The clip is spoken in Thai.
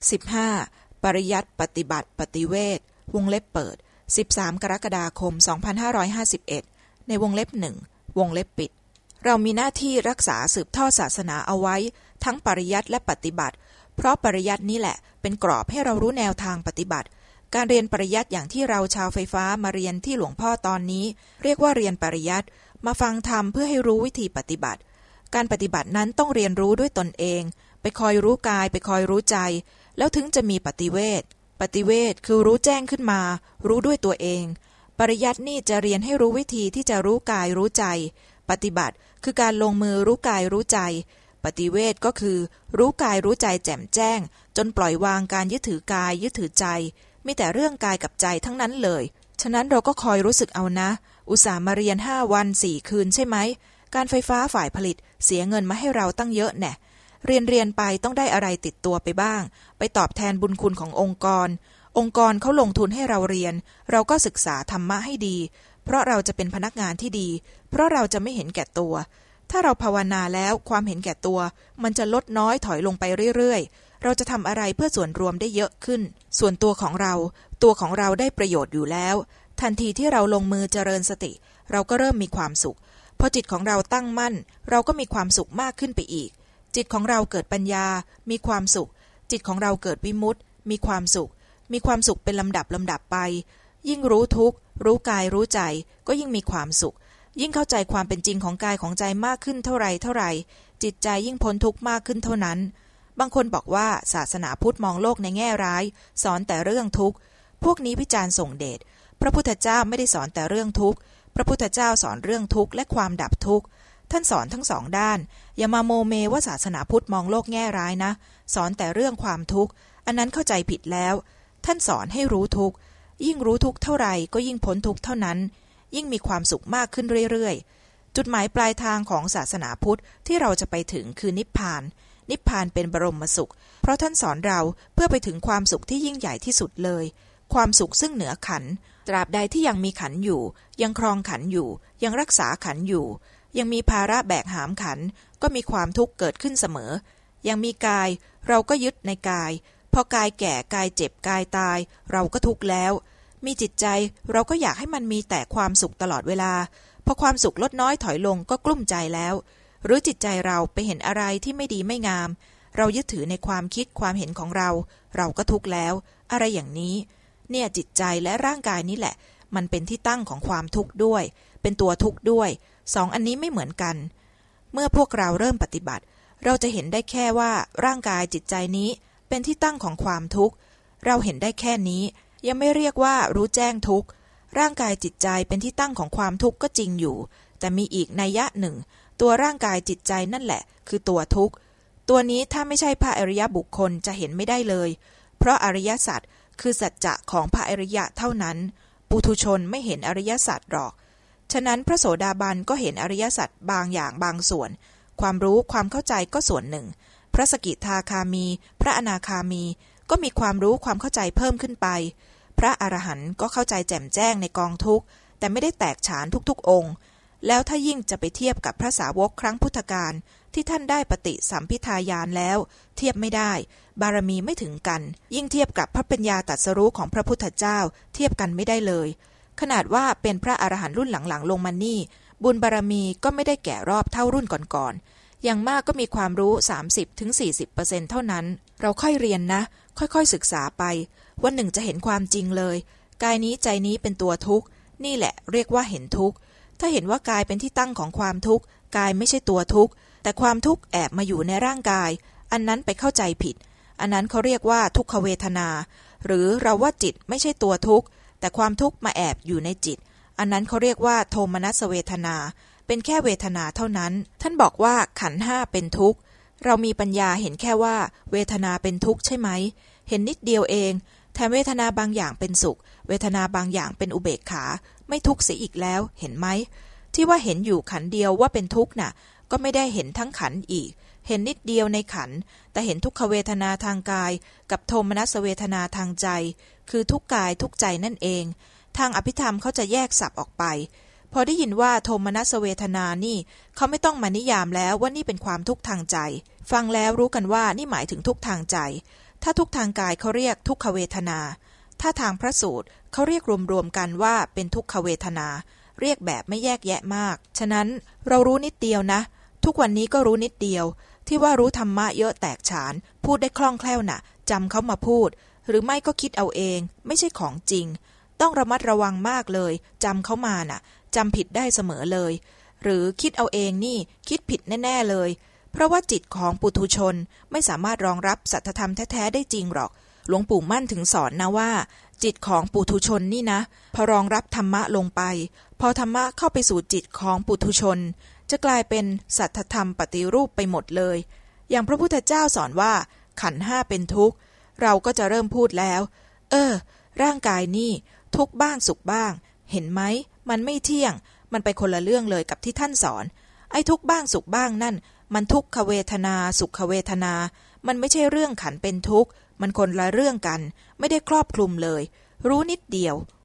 15. ปริยัติปฏิบัติปฏิเวทวงเล็บเปิด13กรกฎาคม2551ในวงเล็บหนึ่งวงเล็บปิด เรามีหน้าที่รักษาสืบทอดศาสนาเอาไว้ ทั้งปริยัติและปฏิบัติ เพราะปริยัตินี้แหละ เป็นกรอบให้เรารู้แนวทางปฏิบัติ การเรียนปริยัติอย่างที่เราชาวไฟฟ้ามาเรียนที่หลวงพ่อตอนนี้ เรียกว่าเรียนปริยัติมาฟังธรรมเพื่อให้รู้วิธีปฏิบัติ การปฏิบัตินั้นต้องเรียนรู้ด้วยตนเอง ไปคอยรู้กาย ไปคอยรู้ใจ แล้วถึงจะมีปฏิเวทปฏิเวทคือรู้แจ้งขึ้นมา รู้ด้วยตัวเอง ปริยัตินี่จะเรียนให้รู้วิธีที่จะรู้กายรู้ใจ ปฏิบัติคือการลงมือรู้กายรู้ใจ ปฏิเวทก็คือ รู้กายรู้ใจแจ่มแจ้ง จนปล่อยวางการยึดถือกายยึดถือใจ มีแต่เรื่องกายกับใจทั้งนั้นเลย ฉะนั้นเราก็คอยรู้สึกเอานะ อุตส่าห์มาเรียนห้าวันสี่คืนใช่ไหม การไฟฟ้าฝ่ายผลิตเสียเงินมาให้เราตั้งเยอะแน่ เรียนเรียนไปต้องได้อะไรติดตัวไปบ้าง ไปตอบแทนบุญคุณขององค์กร องค์กรเขาลงทุนให้เราเรียน เราก็ศึกษาธรรมะให้ดี เพราะเราจะเป็นพนักงานที่ดี เพราะเราจะไม่เห็นแก่ตัว ถ้าเราภาวนาแล้วความเห็นแก่ตัว มันจะลดน้อยถอยลงไปเรื่อยๆ เราจะทำอะไรเพื่อส่วนรวมได้เยอะขึ้น ส่วนตัวของเรา ตัวของเราได้ประโยชน์อยู่แล้ว ทันทีที่เราลงมือเจริญสติ เราก็เริ่มมีความสุขพอจิตของเราตั้งมั่น เราก็มีความสุขมากขึ้นไปอีก จิตของเราเกิดปัญญา มีความสุข จิตของเราเกิดวิมุตติมีความสุข มีความสุขเป็นลำดับลำดับไป ยิ่งรู้ทุกข์ รู้กายรู้ใจ ก็ยิ่งมีความสุข ยิ่งเข้าใจความเป็นจริงของกายของใจมากขึ้นเท่าไรเท่าไร จิตใจยิ่งพ้นทุกข์มากขึ้นเท่านั้น บางคนบอกว่าศาสนาพุทธมองโลกในแง่ร้าย สอนแต่เรื่องทุกข์ พวกนี้วิจารณ์ส่งเดช พระพุทธเจ้าไม่ได้สอนแต่เรื่องทุกข์ พระพุทธเจ้าสอนเรื่องทุกข์และความดับทุกข์ ท่านสอนทั้งสองด้าน อย่ามาโมเมว่าศาสนาพุทธมองโลกแง่ร้ายนะ สอนแต่เรื่องความทุกข์ อันนั้นเข้าใจผิดแล้ว ท่านสอนให้รู้ทุกข์ ยิ่งรู้ทุกข์เท่าไหร่ก็ยิ่งพ้นทุกข์เท่านั้น ยิ่งมีความสุขมากขึ้นเรื่อยๆ จุดหมายปลายทางของศาสนาพุทธที่เราจะไปถึงคือนิพพาน นิพพานเป็นบรมสุข เพราะท่านสอนเราเพื่อไปถึงความสุขที่ยิ่งใหญ่ที่สุดเลย ความสุขซึ่งเหนือขัน ตราบใดที่ยังมีขันอยู่ ยังครองขันอยู่ ยังรักษาขันอยู่ ยังมีภาระแบกหามขัน ก็มีความทุกข์เกิดขึ้นเสมอ ยังมีกาย เราก็ยึดในกาย พอกายแก่กายเจ็บกายตาย เราก็ทุกข์แล้ว มีจิตใจเราก็อยากให้มันมีแต่ความสุขตลอดเวลา พอความสุขลดน้อยถอยลงก็กลุ้มใจแล้ว หรือจิตใจเราไปเห็นอะไรที่ไม่ดีไม่งาม เรายึดถือในความคิดความเห็นของเรา เราก็ทุกข์แล้ว อะไรอย่างนี้ เนี่ยจิตใจและร่างกายนี้แหละ มันเป็นที่ตั้งของความทุกข์ด้วย เป็นตัวทุกข์ด้วย สองอันนี้ไม่เหมือนกัน เมื่อพวกเราเริ่มปฏิบัติ เราจะเห็นได้แค่ว่าร่างกายจิตใจนี้เป็นที่ตั้งของความทุกข์ เราเห็นได้แค่นี้ ยังไม่เรียกว่ารู้แจ้งทุกข์ ร่างกายจิตใจเป็นที่ตั้งของความทุกข์ก็จริงอยู่ แต่มีอีกนัยยะหนึ่ง ตัวร่างกายจิตใจนั่นแหละ คือตัวทุกข์ ตัวนี้ถ้าไม่ใช่พระอริยบุคคลจะเห็นไม่ได้เลย เพราะอริยสัจคือสัจจะของพระอริยะเท่านั้น ปุถุชนไม่เห็นอริยสัจหรอก ฉะนั้นพระโสดาบันก็เห็นอริยสัจบางอย่างบางส่วน ความรู้ความเข้าใจก็ส่วนหนึ่ง พระสกิทาคามี พระอนาคามี ก็มีความรู้ความเข้าใจเพิ่มขึ้นไป พระอรหันต์ก็เข้าใจแจ่มแจ้งในกองทุกข์ แต่ไม่ได้แตกฉานทุกๆองค์ แล้วถ้ายิ่งจะไปเทียบกับพระสาวกครั้งพุทธกาลที่ท่านได้ปฏิสัมพิทายานแล้ว เทียบไม่ได้ บารมีไม่ถึงกัน ยิ่งเทียบกับพระปัญญาตรัสรู้ของพระพุทธเจ้า เทียบกันไม่ได้เลย ขนาดว่าเป็นพระอรหันต์รุ่นหลังๆ ลงมานี่ บุญบารมีก็ไม่ได้แก่รอบเท่ารุ่นก่อนๆอย่างมากก็มีความรู้ 30-40%เท่านั้น เราค่อยเรียนนะ ค่อยๆศึกษาไป วันหนึ่งจะเห็นความจริงเลย กายนี้ใจนี้เป็นตัวทุกข์นี่แหละเรียกว่าเห็นทุกข์ ถ้าเห็นว่ากายเป็นที่ตั้งของความทุกข์กายไม่ใช่ตัวทุกข์แต่ความทุกข์แอบมาอยู่ในร่างกาย อันนั้นไปเข้าใจผิด อันนั้นเขาเรียกว่าทุกขเวทนา หรือเราว่าจิตไม่ใช่ตัวทุกข์แต่ความทุกข์มาแอบอยู่ในจิต อันนั้นเขาเรียกว่าโทมนัสเวทนา เป็นแค่เวทนาเท่านั้น ท่านบอกว่าขันห้าเป็นทุกข์เรามีปัญญาเห็นแค่ว่า เวทนาเป็นทุกข์ใช่ไหม เห็นนิดเดียวเอง แถมเวทนาบางอย่างเป็นสุข เวทนาบางอย่างเป็นอุเบกขา ไม่ทุกข์เสียอีกแล้วเห็นไหม ที่ว่าเห็นอยู่ขันเดียวว่าเป็นทุกข์น่ะ ก็ไม่ได้เห็นทั้งขันอีก เห็นนิดเดียวในขัน แต่เห็นทุกขเวทนาทางกาย กับโทมนัสเวทนาทางใจ คือทุกกายทุกใจนั่นเอง ทางอภิธรรมเขาจะแยกสับออกไป พอได้ยินว่าโทมนัสเวทนานี่เขาไม่ต้องมานิยามแล้วว่านี่เป็นความทุกข์ทางใจ ฟังแล้วรู้กันว่านี่หมายถึงทุกข์ทางใจ ถ้าทุกทางกายเขาเรียกทุกขเวทนา ถ้าทางพระสูตรเขาเรียกรวมๆกันว่าเป็นทุกขเวทนา เรียกแบบไม่แยกแยะมาก ฉะนั้นเรารู้นิดเดียวนะ ทุกวันนี้ก็รู้นิดเดียว ที่ว่ารู้ธรรมะเยอะแตกฉาน พูดได้คล่องแคล่วน่ะจำเขามาพูด หรือไม่ก็คิดเอาเอง ไม่ใช่ของจริง ต้องระมัดระวังมากเลยจำเขามาน่ะจำผิดได้เสมอเลย หรือคิดเอาเองนี่คิดผิดแน่ ๆเลย เพราะว่าจิตของปุถุชนไม่สามารถรองรับสัจธรรมแท้ ๆ ได้จริงหรอก หลวงปู่มั่นถึงสอนนะว่า จิตของปุถุชนนี่นะ พอรองรับธรรมะลงไป พอธรรมะเข้าไปสู่จิตของปุถุชน จะกลายเป็นสัจธรรมปฏิรูปไปหมดเลย อย่างพระพุทธเจ้าสอนว่า ขันห้าเป็นทุกข์ เราก็จะเริ่มพูดแล้ว เออ ร่างกายนี่ทุกบ้างสุขบ้าง เห็นไหมมันไม่เที่ยง มันไปคนละเรื่องเลยกับที่ท่านสอน ไอ้ทุกบ้างสุขบ้างนั่น มันทุกขเวทนา สุขเวทนา มันไม่ใช่เรื่องขันเป็นทุกข์ มันคนละเรื่องกัน ไม่ได้ครอบคลุมเลย รู้นิดเดียว